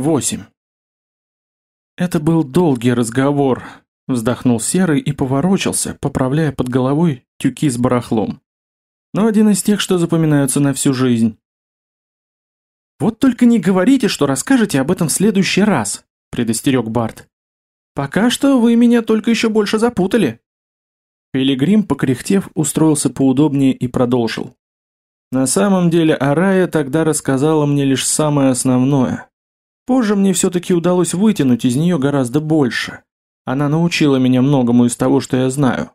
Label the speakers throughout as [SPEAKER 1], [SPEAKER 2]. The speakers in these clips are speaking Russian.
[SPEAKER 1] 8. Это был долгий разговор, вздохнул Серый и поворочился, поправляя под головой тюки с барахлом. Но один из тех, что запоминаются на всю жизнь. Вот только не говорите, что расскажете об этом в следующий раз, предостерег Барт. Пока что вы меня только еще больше запутали. Пилигрим, покряхтев, устроился поудобнее и продолжил. На самом деле Арая тогда рассказала мне лишь самое основное. Позже мне все-таки удалось вытянуть из нее гораздо больше. Она научила меня многому из того, что я знаю.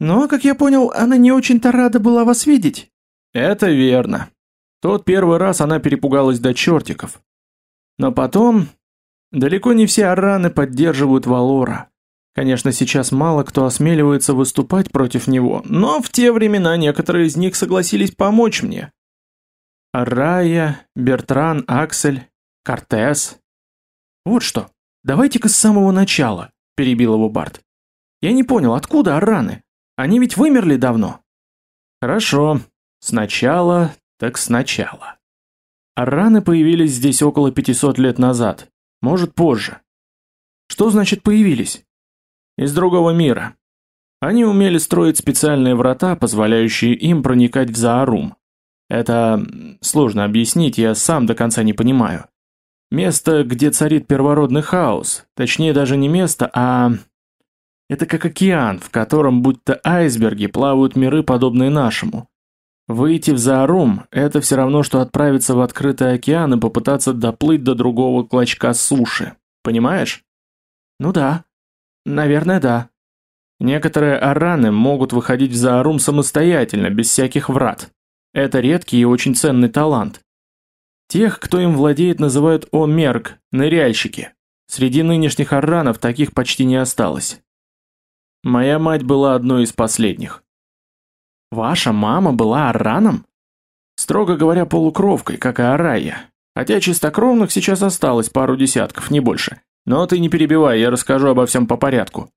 [SPEAKER 1] Но, как я понял, она не очень-то рада была вас видеть. Это верно. Тот первый раз она перепугалась до чертиков. Но потом... Далеко не все араны поддерживают Валора. Конечно, сейчас мало кто осмеливается выступать против него, но в те времена некоторые из них согласились помочь мне. Рая, Бертран, Аксель, Кортес. Вот что, давайте-ка с самого начала, перебил его Барт. Я не понял, откуда араны? Они ведь вымерли давно. Хорошо, сначала, так сначала. Араны появились здесь около 500 лет назад, может позже. Что значит появились? Из другого мира. Они умели строить специальные врата, позволяющие им проникать в Заарум. Это сложно объяснить, я сам до конца не понимаю. Место, где царит первородный хаос, точнее даже не место, а... Это как океан, в котором будто айсберги плавают миры, подобные нашему. Выйти в Заарум – это все равно, что отправиться в открытый океан и попытаться доплыть до другого клочка суши. Понимаешь? Ну да, Наверное, да. Некоторые араны могут выходить в Заарум самостоятельно, без всяких врат. Это редкий и очень ценный талант. Тех, кто им владеет, называют омерг, ныряльщики. Среди нынешних аранов таких почти не осталось. Моя мать была одной из последних. Ваша мама была араном? Строго говоря, полукровкой, как и Арая. Хотя чистокровных сейчас осталось пару десятков, не больше. Но ты не перебивай, я расскажу обо всем по порядку.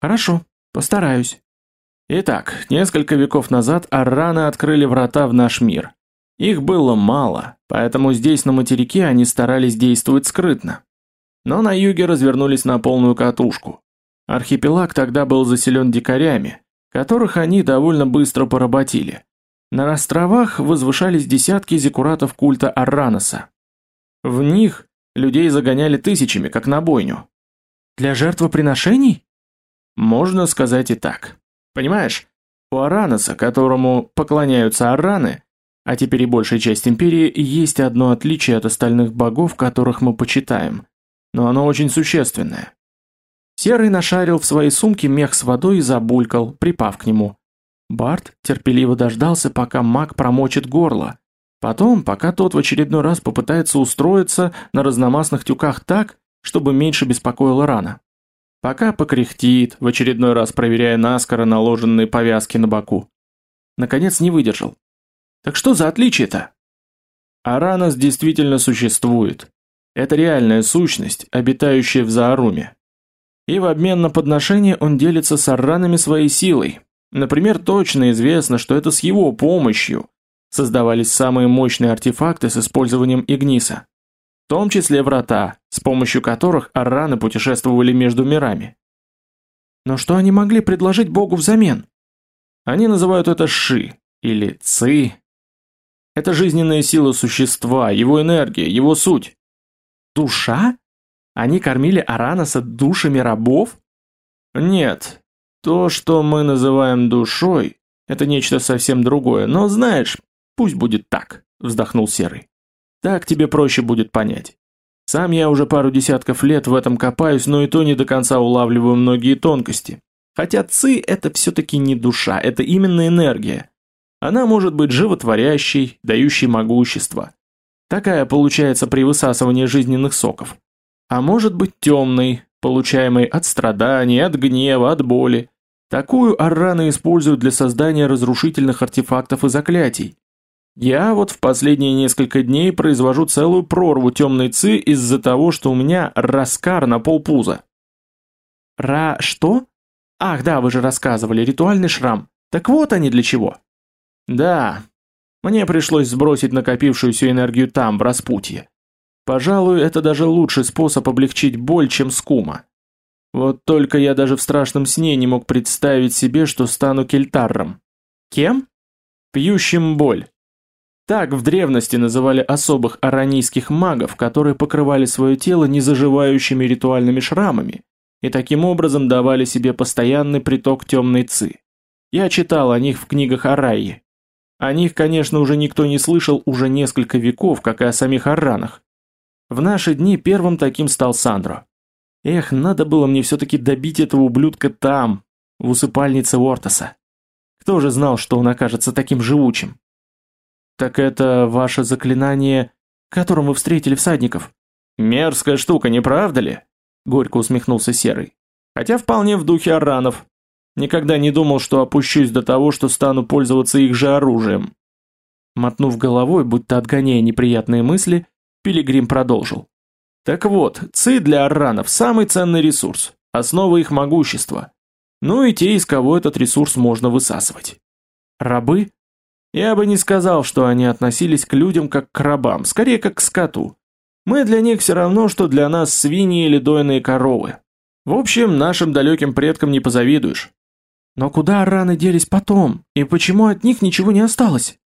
[SPEAKER 1] Хорошо, постараюсь. Итак, несколько веков назад арраны открыли врата в наш мир. Их было мало, поэтому здесь на материке они старались действовать скрытно. Но на юге развернулись на полную катушку. Архипелаг тогда был заселен дикарями, которых они довольно быстро поработили. На островах возвышались десятки зекуратов культа Арраноса. В них Людей загоняли тысячами, как на бойню. Для жертвоприношений? Можно сказать и так. Понимаешь, у Араноса, которому поклоняются Араны, а теперь и большая часть империи, есть одно отличие от остальных богов, которых мы почитаем. Но оно очень существенное. Серый нашарил в своей сумке мех с водой и забулькал, припав к нему. Барт терпеливо дождался, пока маг промочит горло, Потом, пока тот в очередной раз попытается устроиться на разномастных тюках так, чтобы меньше беспокоила рана. Пока покряхтит, в очередной раз проверяя наскоро наложенные повязки на боку. Наконец не выдержал. Так что за отличие-то? Аранос действительно существует. Это реальная сущность, обитающая в Зааруме. И в обмен на подношение он делится с аранами своей силой. Например, точно известно, что это с его помощью – создавались самые мощные артефакты с использованием Игниса. В том числе врата, с помощью которых арраны путешествовали между мирами. Но что они могли предложить Богу взамен? Они называют это Ши или Ци. Это жизненная сила существа, его энергия, его суть. Душа? Они кормили Араноса душами рабов? Нет, то, что мы называем душой, это нечто совсем другое, но знаешь, Пусть будет так, вздохнул Серый. Так тебе проще будет понять. Сам я уже пару десятков лет в этом копаюсь, но и то не до конца улавливаю многие тонкости. Хотя ци это все-таки не душа, это именно энергия. Она может быть животворящей, дающей могущество. Такая получается при высасывании жизненных соков. А может быть темной, получаемой от страданий, от гнева, от боли. Такую арраны используют для создания разрушительных артефактов и заклятий. Я вот в последние несколько дней произвожу целую прорву темной ци из-за того, что у меня раскар на полпуза. Ра... что? Ах, да, вы же рассказывали, ритуальный шрам. Так вот они для чего. Да, мне пришлось сбросить накопившуюся энергию там, в распутье. Пожалуй, это даже лучший способ облегчить боль, чем скума. Вот только я даже в страшном сне не мог представить себе, что стану кельтарром. Кем? Пьющим боль. Так в древности называли особых аранийских магов, которые покрывали свое тело незаживающими ритуальными шрамами и таким образом давали себе постоянный приток темной ци. Я читал о них в книгах Араи. О них, конечно, уже никто не слышал уже несколько веков, как и о самих Аранах. В наши дни первым таким стал Сандро. Эх, надо было мне все-таки добить этого ублюдка там, в усыпальнице Ортоса. Кто же знал, что он окажется таким живучим? Так это ваше заклинание, которым вы встретили всадников? Мерзкая штука, не правда ли? Горько усмехнулся Серый. Хотя вполне в духе аранов. Никогда не думал, что опущусь до того, что стану пользоваться их же оружием. Мотнув головой, будто отгоняя неприятные мысли, Пилигрим продолжил. Так вот, ци для арранов самый ценный ресурс, основа их могущества. Ну и те, из кого этот ресурс можно высасывать. Рабы? Я бы не сказал, что они относились к людям как к рабам, скорее как к скоту. Мы для них все равно, что для нас свиньи или дойные коровы. В общем, нашим далеким предкам не позавидуешь. Но куда арраны делись потом, и почему от них ничего не осталось?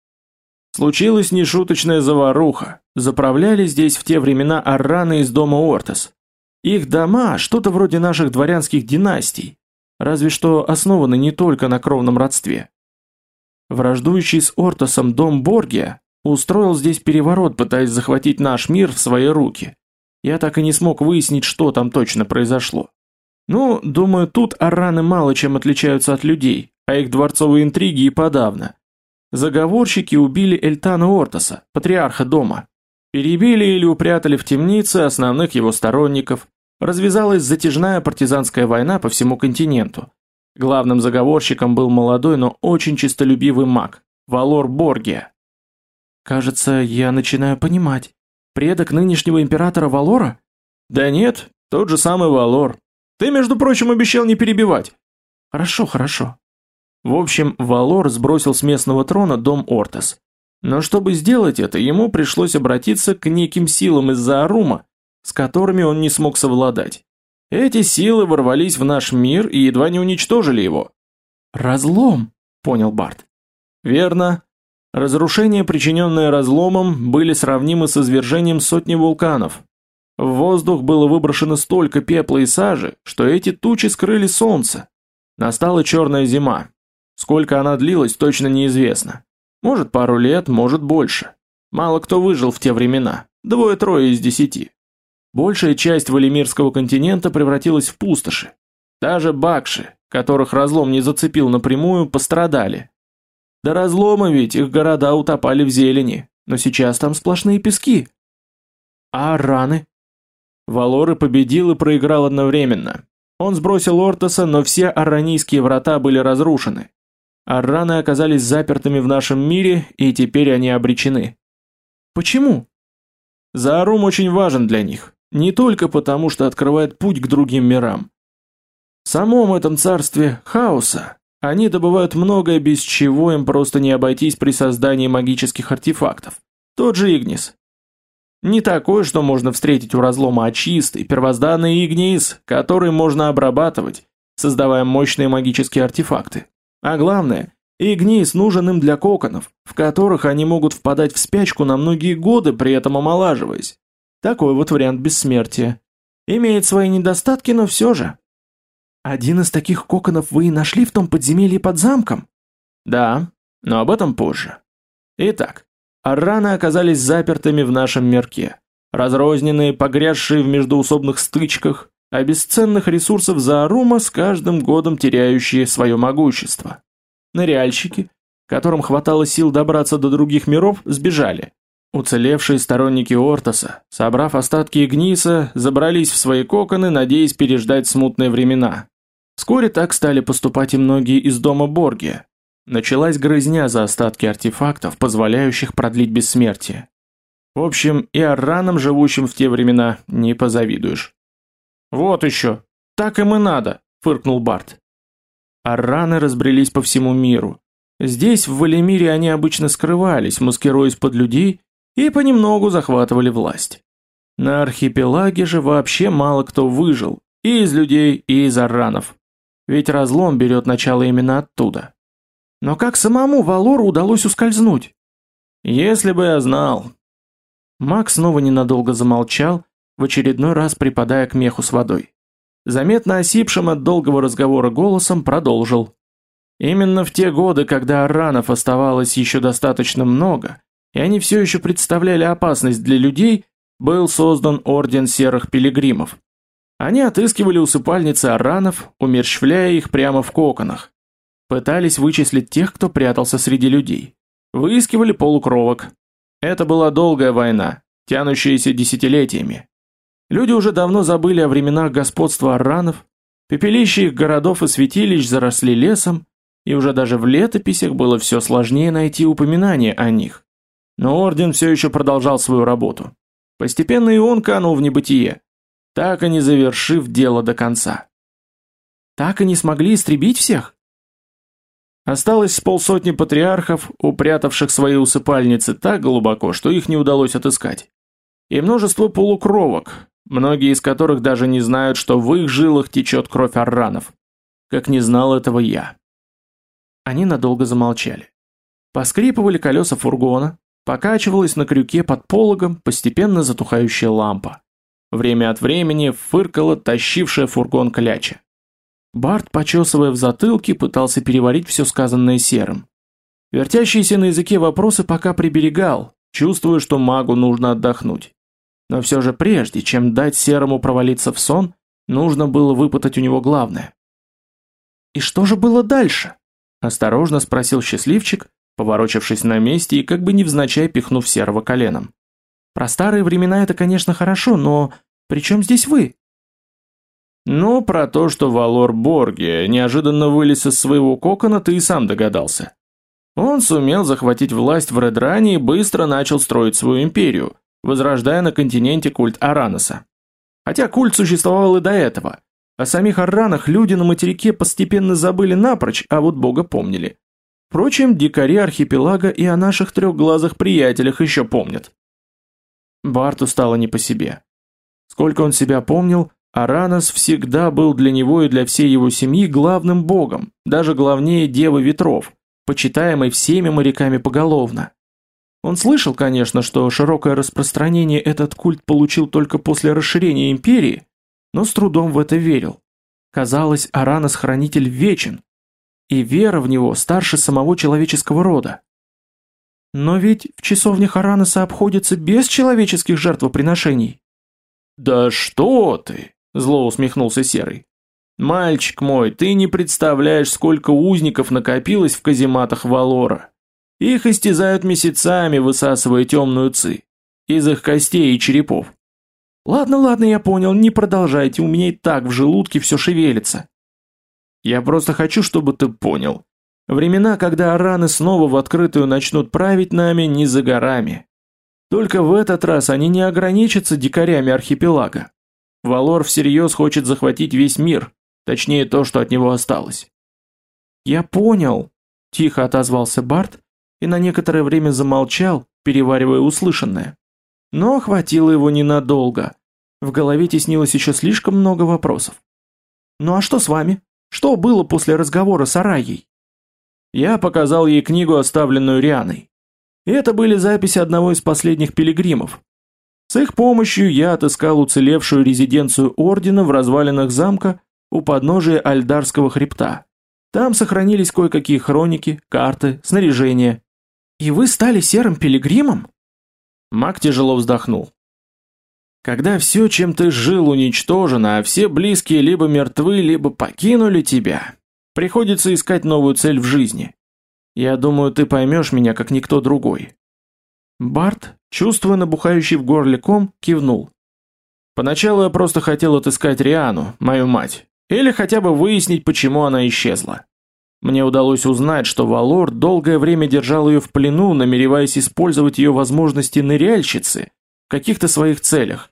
[SPEAKER 1] Случилась нешуточная заваруха. Заправляли здесь в те времена арраны из дома Ортес. Их дома что-то вроде наших дворянских династий, разве что основаны не только на кровном родстве. Враждующий с Ортосом дом Боргия устроил здесь переворот, пытаясь захватить наш мир в свои руки. Я так и не смог выяснить, что там точно произошло. Ну, думаю, тут арраны мало чем отличаются от людей, а их дворцовые интриги и подавно. Заговорщики убили Эльтана Ортоса, патриарха дома. Перебили или упрятали в темнице основных его сторонников. Развязалась затяжная партизанская война по всему континенту. Главным заговорщиком был молодой, но очень честолюбивый маг, Валор Боргия. Кажется, я начинаю понимать. Предок нынешнего императора Валора? Да нет, тот же самый Валор. Ты, между прочим, обещал не перебивать. Хорошо, хорошо. В общем, Валор сбросил с местного трона дом Ортес. Но чтобы сделать это, ему пришлось обратиться к неким силам из-за Арума, с которыми он не смог совладать. Эти силы ворвались в наш мир и едва не уничтожили его. «Разлом», — понял Барт. «Верно. Разрушения, причиненные разломом, были сравнимы с извержением сотни вулканов. В воздух было выброшено столько пепла и сажи, что эти тучи скрыли солнце. Настала черная зима, Сколько она длилась, точно неизвестно. Может, пару лет, может, больше. Мало кто выжил в те времена. Двое-трое из десяти. Большая часть Валимирского континента превратилась в пустоши. Даже бакши, которых разлом не зацепил напрямую, пострадали. До разлома ведь их города утопали в зелени, но сейчас там сплошные пески. А раны? Валоры победил и проиграл одновременно. Он сбросил Ортоса, но все аранийские врата были разрушены. Арраны оказались запертыми в нашем мире, и теперь они обречены. Почему? Заарум очень важен для них, не только потому, что открывает путь к другим мирам. В самом этом царстве хаоса они добывают многое, без чего им просто не обойтись при создании магических артефактов. Тот же Игнис. Не такой, что можно встретить у разлома, а чистый, первозданный Игнис, который можно обрабатывать, создавая мощные магические артефакты. А главное, Игнис нужен им для коконов, в которых они могут впадать в спячку на многие годы, при этом омолаживаясь. Такой вот вариант бессмертия. Имеет свои недостатки, но все же. Один из таких коконов вы и нашли в том подземелье под замком? Да, но об этом позже. Итак, арраны оказались запертыми в нашем мирке. Разрозненные, погрязшие в междоусобных стычках, а бесценных ресурсов Заарума с каждым годом теряющие свое могущество. Ныряльщики, которым хватало сил добраться до других миров, сбежали. Уцелевшие сторонники Ортоса, собрав остатки Игниса, забрались в свои коконы, надеясь переждать смутные времена. Вскоре так стали поступать и многие из дома Боргия. Началась грызня за остатки артефактов, позволяющих продлить бессмертие. В общем, и арранам, живущим в те времена, не позавидуешь. «Вот еще! Так им и надо!» – фыркнул Барт. Арраны разбрелись по всему миру. Здесь, в Валимире, они обычно скрывались, маскируясь под людей, и понемногу захватывали власть. На архипелаге же вообще мало кто выжил, и из людей, и из аранов. Ведь разлом берет начало именно оттуда. Но как самому Валору удалось ускользнуть? Если бы я знал. Макс снова ненадолго замолчал, в очередной раз припадая к меху с водой. Заметно осипшим от долгого разговора голосом продолжил. Именно в те годы, когда аранов оставалось еще достаточно много, и они все еще представляли опасность для людей, был создан Орден Серых Пилигримов. Они отыскивали усыпальницы аранов, умерщвляя их прямо в коконах. Пытались вычислить тех, кто прятался среди людей. Выискивали полукровок. Это была долгая война, тянущаяся десятилетиями. Люди уже давно забыли о временах господства аранов, пепелища их городов и святилищ заросли лесом, и уже даже в летописях было все сложнее найти упоминания о них. Но Орден все еще продолжал свою работу. Постепенно и он канул в небытие, так и не завершив дело до конца. Так и не смогли истребить всех? Осталось с полсотни патриархов, упрятавших свои усыпальницы так глубоко, что их не удалось отыскать. И множество полукровок, многие из которых даже не знают, что в их жилах течет кровь арранов. Как не знал этого я. Они надолго замолчали. Поскрипывали колеса фургона, покачивалась на крюке под пологом постепенно затухающая лампа. Время от времени фыркала тащившая фургон кляча. Барт, почесывая в затылке, пытался переварить все сказанное серым. Вертящиеся на языке вопросы пока приберегал, чувствуя, что магу нужно отдохнуть. Но все же прежде, чем дать серому провалиться в сон, нужно было выпытать у него главное. «И что же было дальше?» – осторожно спросил счастливчик, поворочившись на месте и как бы невзначай пихнув серого коленом. Про старые времена это, конечно, хорошо, но при чем здесь вы? Ну, про то, что Валор Борги неожиданно вылез из своего кокона, ты и сам догадался. Он сумел захватить власть в Редране и быстро начал строить свою империю, возрождая на континенте культ Араноса. Хотя культ существовал и до этого. О самих Аранах люди на материке постепенно забыли напрочь, а вот бога помнили. Впрочем, дикари архипелага и о наших трехглазых приятелях еще помнят. Барту стало не по себе. Сколько он себя помнил, Аранос всегда был для него и для всей его семьи главным богом, даже главнее Девы Ветров, почитаемой всеми моряками поголовно. Он слышал, конечно, что широкое распространение этот культ получил только после расширения империи, но с трудом в это верил. Казалось, Аранос хранитель вечен, и вера в него старше самого человеческого рода. Но ведь в часовнях Араноса обходится без человеческих жертвоприношений. Да что ты, зло усмехнулся Серый. Мальчик мой, ты не представляешь, сколько узников накопилось в казематах Валора. Их истязают месяцами, высасывая темную ци. Из их костей и черепов. Ладно, ладно, я понял, не продолжайте, у меня и так в желудке все шевелится. Я просто хочу, чтобы ты понял. Времена, когда араны снова в открытую начнут править нами, не за горами. Только в этот раз они не ограничатся дикарями архипелага. Валор всерьез хочет захватить весь мир, точнее то, что от него осталось. «Я понял», – тихо отозвался Барт и на некоторое время замолчал, переваривая услышанное. Но хватило его ненадолго. В голове теснилось еще слишком много вопросов. «Ну а что с вами? Что было после разговора с Араей?» Я показал ей книгу, оставленную Рианой. И это были записи одного из последних пилигримов. С их помощью я отыскал уцелевшую резиденцию ордена в развалинах замка у подножия Альдарского хребта. Там сохранились кое-какие хроники, карты, снаряжение. И вы стали серым пилигримом? Мак тяжело вздохнул. Когда все, чем ты жил, уничтожено, а все близкие либо мертвы, либо покинули тебя, Приходится искать новую цель в жизни. Я думаю, ты поймешь меня, как никто другой». Барт, чувствуя набухающий в горле ком, кивнул. «Поначалу я просто хотел отыскать Риану, мою мать, или хотя бы выяснить, почему она исчезла. Мне удалось узнать, что Валор долгое время держал ее в плену, намереваясь использовать ее возможности ныряльщицы в каких-то своих целях.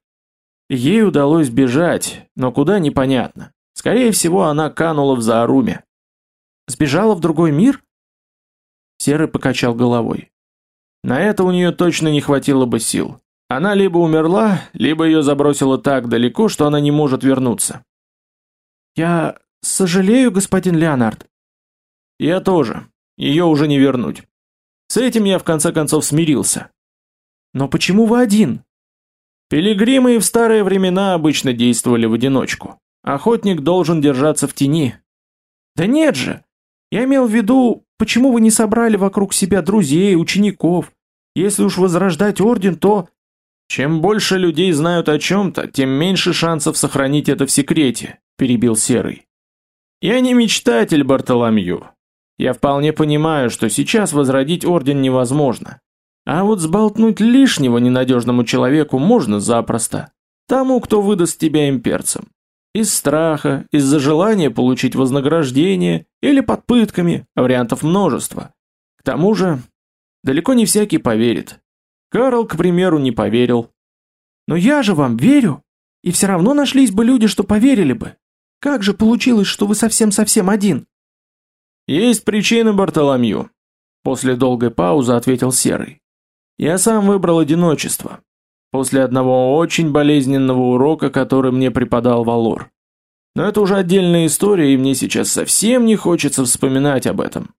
[SPEAKER 1] Ей удалось бежать, но куда непонятно. Скорее всего, она канула в Зааруме. Сбежала в другой мир? Серый покачал головой. На это у нее точно не хватило бы сил. Она либо умерла, либо ее забросило так далеко, что она не может вернуться.
[SPEAKER 2] Я сожалею, господин Леонард.
[SPEAKER 1] Я тоже. Ее уже не вернуть. С этим я в конце концов смирился.
[SPEAKER 2] Но почему вы один?
[SPEAKER 1] Пилигримы и в старые времена обычно действовали в одиночку. Охотник должен держаться в тени.
[SPEAKER 2] Да нет же. Я имел в виду, почему вы не собрали вокруг себя друзей, учеников? Если уж возрождать орден, то
[SPEAKER 1] чем больше людей знают о чем то тем меньше шансов сохранить это в секрете, перебил Серый. Я не мечтатель, Бартоломью. Я вполне понимаю, что сейчас возродить орден невозможно. А вот сболтнуть лишнего ненадежному человеку можно запросто. Тому, кто выдаст тебя имперцам. Из страха, из-за желания получить вознаграждение или под пытками, вариантов множество. К тому же, далеко не всякий поверит. Карл, к примеру, не поверил.
[SPEAKER 2] Но я же вам верю. И все равно нашлись бы люди, что поверили бы. Как же получилось, что вы совсем-совсем один?
[SPEAKER 1] Есть причины, Бартоломью. После долгой паузы ответил Серый. Я сам выбрал одиночество. После одного очень болезненного урока, который мне преподал Валор. Но это уже отдельная история, и мне сейчас совсем не хочется вспоминать об этом.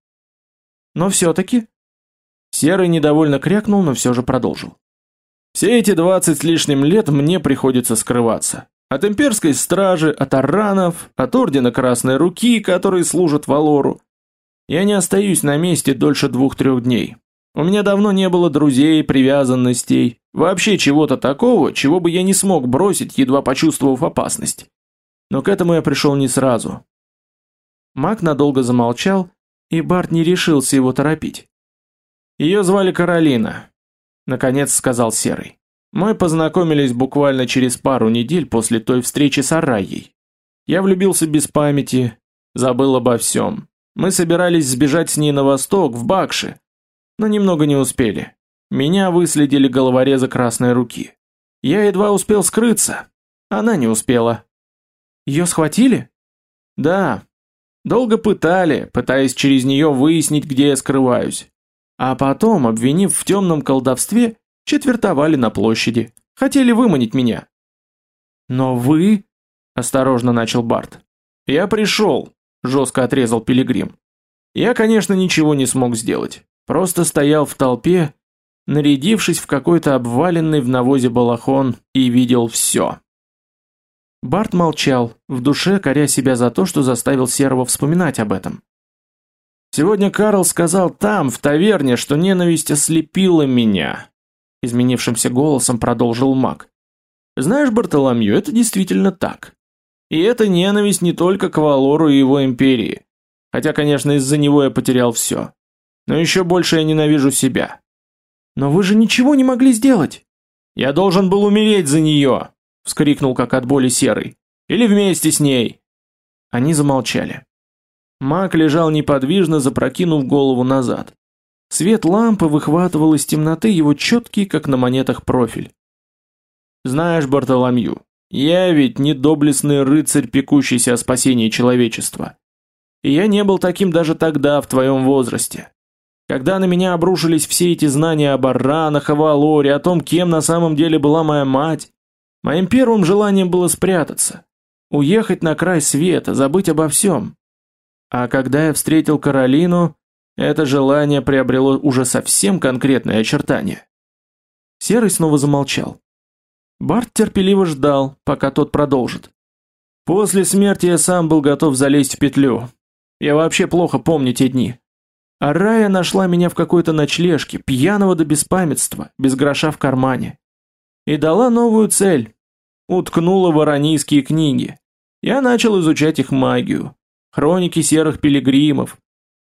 [SPEAKER 2] Но все-таки...
[SPEAKER 1] Серый недовольно крякнул, но все же продолжил. Все эти двадцать с лишним лет мне приходится скрываться. От имперской стражи, от аранов, от ордена Красной Руки, которые служат Валору. Я не остаюсь на месте дольше двух-трех дней. У меня давно не было друзей, привязанностей, вообще чего-то такого, чего бы я не смог бросить, едва почувствовав опасность. Но к этому я пришел не сразу. Мак надолго замолчал, и Барт не решился его торопить. Ее звали Каролина, наконец сказал Серый. Мы познакомились буквально через пару недель после той встречи с Арайей. Я влюбился без памяти, забыл обо всем. Мы собирались сбежать с ней на восток, в Бакши, но немного не успели. Меня выследили головорезы Красной Руки. Я едва успел скрыться. Она не успела.
[SPEAKER 2] Ее схватили?
[SPEAKER 1] Да. Долго пытали, пытаясь через нее выяснить, где я скрываюсь. А потом, обвинив в темном колдовстве, четвертовали на площади. Хотели выманить меня.
[SPEAKER 2] Но вы...
[SPEAKER 1] Осторожно начал Барт. Я пришел, жестко отрезал Пилигрим. Я, конечно, ничего не смог сделать. Просто стоял в толпе, нарядившись в какой-то обваленный в навозе балахон, и видел все.
[SPEAKER 2] Барт молчал, в душе коря себя за то, что заставил Серого вспоминать об этом.
[SPEAKER 1] Сегодня Карл сказал там, в таверне, что ненависть ослепила меня. Изменившимся голосом продолжил маг. Знаешь, Бартоломью, это действительно так. И эта ненависть не только к Валору и его империи. Хотя, конечно, из-за него я потерял все. Но еще больше я ненавижу себя.
[SPEAKER 2] Но вы же ничего не могли сделать.
[SPEAKER 1] Я должен был умереть за нее, вскрикнул как от боли серый. Или вместе с ней. Они замолчали. Мак лежал неподвижно, запрокинув голову назад. Свет лампы выхватывал из темноты его четкий, как на монетах, профиль. Знаешь, Бартоломью, я ведь не доблестный рыцарь, пекущийся о спасении человечества. И я не был таким даже тогда, в твоем возрасте. Когда на меня обрушились все эти знания об Арранах, о Валоре, о том, кем на самом деле была моя мать, моим первым желанием было спрятаться, уехать на край света, забыть обо всем. А когда я встретил Каролину, это желание приобрело уже совсем конкретные очертания. Серый снова замолчал. Барт терпеливо ждал, пока тот продолжит. После смерти я сам был готов залезть в петлю. Я вообще плохо помню те дни. А Рая нашла меня в какой-то ночлежке, пьяного до беспамятства, без гроша в кармане. И дала новую цель. Уткнула в аранийские книги. Я начал изучать их магию. Хроники серых пилигримов.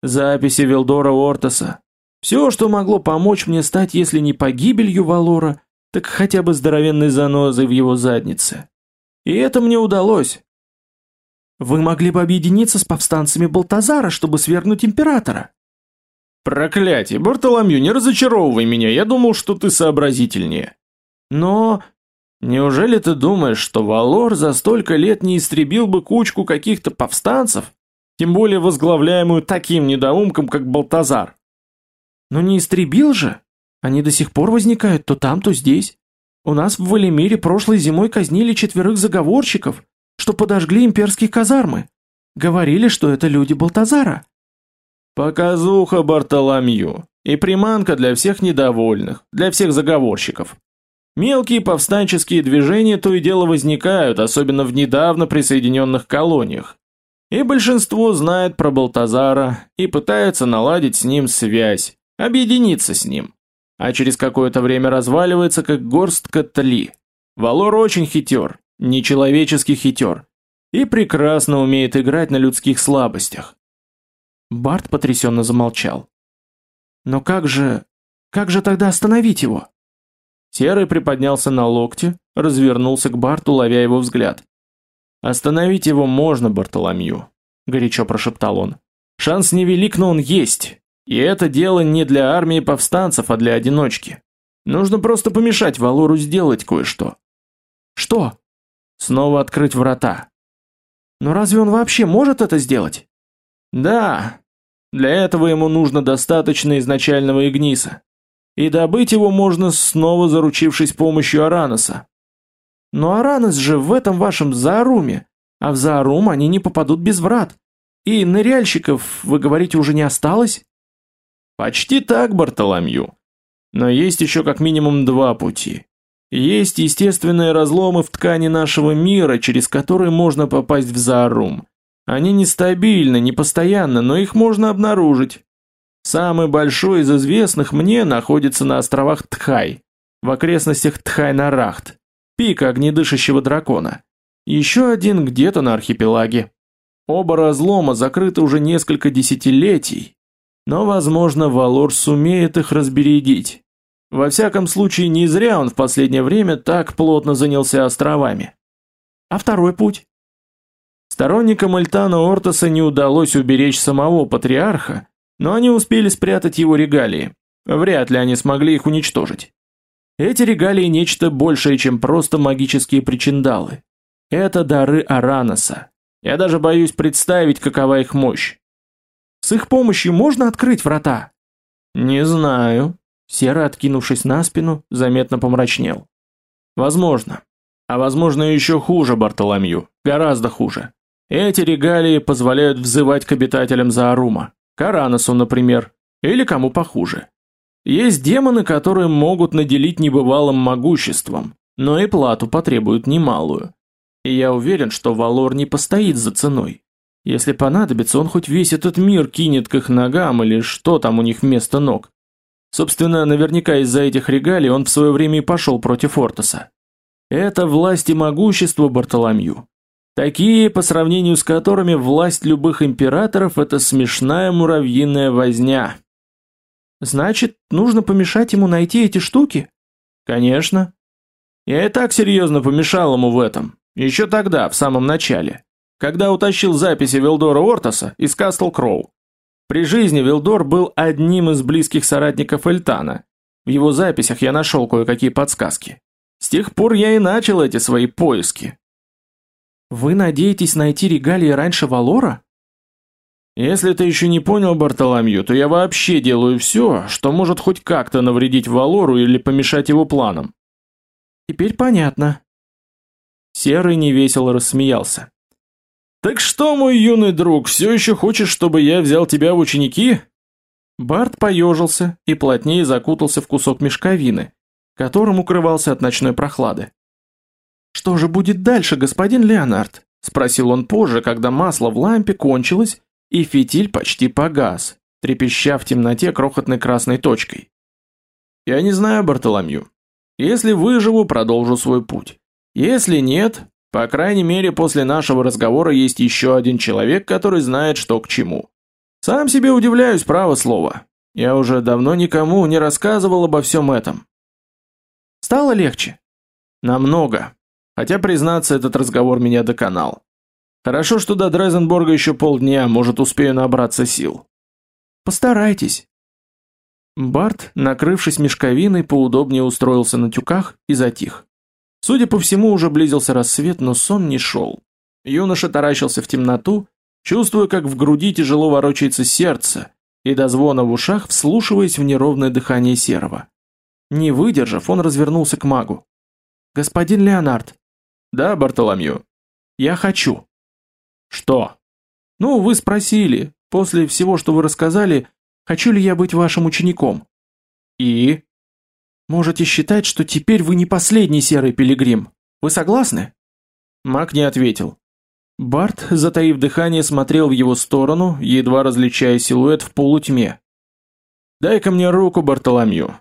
[SPEAKER 1] Записи Велдора Ортоса. Все, что могло помочь мне стать, если не погибелью Валора, так хотя бы здоровенной занозой в его заднице. И это мне удалось.
[SPEAKER 2] Вы могли бы объединиться с повстанцами Балтазара, чтобы свергнуть императора.
[SPEAKER 1] Проклятие, Бартоломью, не разочаровывай меня, я думал, что ты сообразительнее. Но... Неужели ты думаешь, что Валор за столько лет не истребил бы кучку каких-то повстанцев, тем более возглавляемую таким недоумком, как Балтазар?
[SPEAKER 2] Но не истребил же. Они до сих пор возникают то там, то здесь. У нас в Валимире прошлой зимой казнили четверых заговорщиков, что подожгли имперские казармы. Говорили, что это люди Балтазара.
[SPEAKER 1] Показуха Бартоломью. И приманка для всех недовольных, для всех заговорщиков. Мелкие повстанческие движения то и дело возникают, особенно в недавно присоединенных колониях. И большинство знает про Балтазара и пытается наладить с ним связь, объединиться с ним. А через какое-то время разваливается, как горстка тли. Валор очень хитер, нечеловеческий хитер. И прекрасно умеет играть на людских слабостях.
[SPEAKER 2] Барт потрясенно замолчал. Но как же... как же тогда остановить его?
[SPEAKER 1] Серый приподнялся на локте, развернулся к Барту, ловя его взгляд. «Остановить его можно, Бартоломью», — горячо прошептал он. «Шанс невелик, но он есть. И это дело не для армии повстанцев, а для одиночки. Нужно просто помешать Валору сделать кое-что».
[SPEAKER 2] «Что?»
[SPEAKER 1] «Снова открыть врата».
[SPEAKER 2] «Но разве он вообще может это сделать?»
[SPEAKER 1] «Да, для этого ему нужно достаточно изначального Игниса. И добыть его можно, снова заручившись помощью Араноса.
[SPEAKER 2] Но Аранос же в этом вашем Зааруме, а в Заарум они не попадут без врат. И ныряльщиков, вы говорите, уже не осталось?
[SPEAKER 1] Почти так, Бартоломью. Но есть еще как минимум два пути. Есть естественные разломы в ткани нашего мира, через которые можно попасть в Заарум. Они нестабильны, непостоянны, но их можно обнаружить. Самый большой из известных мне находится на островах Тхай, в окрестностях Тхай-Нарахт, пика огнедышащего дракона. Еще один где-то на архипелаге. Оба разлома закрыты уже несколько десятилетий, но, возможно, Валор сумеет их разбередить. Во всяком случае, не зря он в последнее время так плотно занялся островами.
[SPEAKER 2] А второй путь?
[SPEAKER 1] Сторонникам Эльтана Ортоса не удалось уберечь самого патриарха, но они успели спрятать его регалии. Вряд ли они смогли их уничтожить. Эти регалии нечто большее, чем просто магические причиндалы. Это дары Араноса. Я даже боюсь представить, какова их мощь.
[SPEAKER 2] С их помощью можно открыть врата?
[SPEAKER 1] Не знаю. Серый, откинувшись на спину, заметно помрачнел. Возможно. А возможно еще хуже, Бартоломью. Гораздо хуже. Эти регалии позволяют взывать к обитателям Заарума, к Араносу, например, или кому похуже. Есть демоны, которые могут наделить небывалым могуществом, но и плату потребуют немалую. И я уверен, что Валор не постоит за ценой. Если понадобится, он хоть весь этот мир кинет к их ногам или что там у них вместо ног. Собственно, наверняка из-за этих регалий он в свое время и пошел против Ортоса. Это власть и могущество Бартоломью. Такие, по сравнению с которыми власть любых императоров – это смешная муравьиная возня.
[SPEAKER 2] Значит, нужно помешать ему найти эти штуки?
[SPEAKER 1] Конечно. Я и так серьезно помешал ему в этом. Еще тогда, в самом начале. Когда утащил записи Вилдора Ортоса из Кастл Кроу. При жизни Вилдор был одним из близких соратников Эльтана. В его записях я нашел кое-какие подсказки. С тех пор я и начал эти свои поиски,
[SPEAKER 2] вы надеетесь найти регалии раньше Валора?
[SPEAKER 1] Если ты еще не понял, Бартоломью, то я вообще делаю все, что может хоть как-то навредить Валору или помешать его планам.
[SPEAKER 2] Теперь понятно.
[SPEAKER 1] Серый невесело рассмеялся. Так что, мой юный друг, все еще хочешь, чтобы я взял тебя в ученики?
[SPEAKER 2] Барт поежился и плотнее закутался в кусок мешковины, которым укрывался от ночной прохлады. «Что же будет дальше, господин Леонард?» – спросил он позже, когда масло в лампе кончилось, и фитиль почти погас, трепеща в темноте крохотной красной точкой.
[SPEAKER 1] «Я не знаю, Бартоломью. Если выживу, продолжу свой путь. Если нет, по крайней мере, после нашего разговора есть еще один человек, который знает, что к чему. Сам себе удивляюсь, право слово. Я уже давно никому не рассказывал обо всем этом».
[SPEAKER 2] «Стало легче?»
[SPEAKER 1] «Намного», Хотя, признаться, этот разговор меня доконал. Хорошо, что до Дрезенборга еще полдня, может, успею набраться сил.
[SPEAKER 2] Постарайтесь. Барт, накрывшись мешковиной, поудобнее устроился на тюках и затих. Судя по всему, уже близился рассвет, но сон не шел. Юноша таращился в темноту, чувствуя, как в груди тяжело ворочается сердце, и до звона в ушах вслушиваясь в неровное дыхание серого. Не выдержав, он развернулся к магу.
[SPEAKER 1] Господин Леонард.
[SPEAKER 3] Да, Бартоломью.
[SPEAKER 1] Я хочу.
[SPEAKER 3] Что?
[SPEAKER 1] Ну, вы спросили, после всего, что вы рассказали, хочу ли я быть вашим учеником.
[SPEAKER 3] И?
[SPEAKER 1] Можете считать, что теперь вы не последний серый пилигрим. Вы согласны?
[SPEAKER 3] Мак не ответил.
[SPEAKER 1] Барт, затаив дыхание, смотрел в его сторону, едва различая силуэт в полутьме.
[SPEAKER 3] «Дай-ка мне руку, Бартоломью!»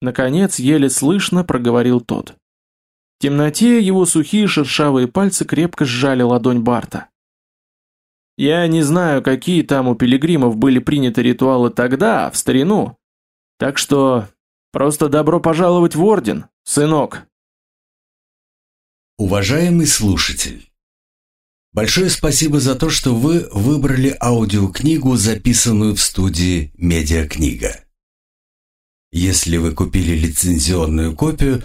[SPEAKER 1] Наконец, еле слышно проговорил тот. В темноте его сухие шершавые пальцы крепко сжали ладонь Барта. «Я не знаю, какие там у пилигримов были приняты ритуалы тогда, в старину. Так что просто добро пожаловать в Орден, сынок!»
[SPEAKER 4] Уважаемый слушатель! Большое спасибо за то, что вы выбрали аудиокнигу, записанную в студии «Медиакнига». Если вы купили лицензионную копию,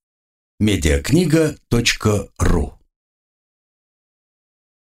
[SPEAKER 4] медиакнига.ру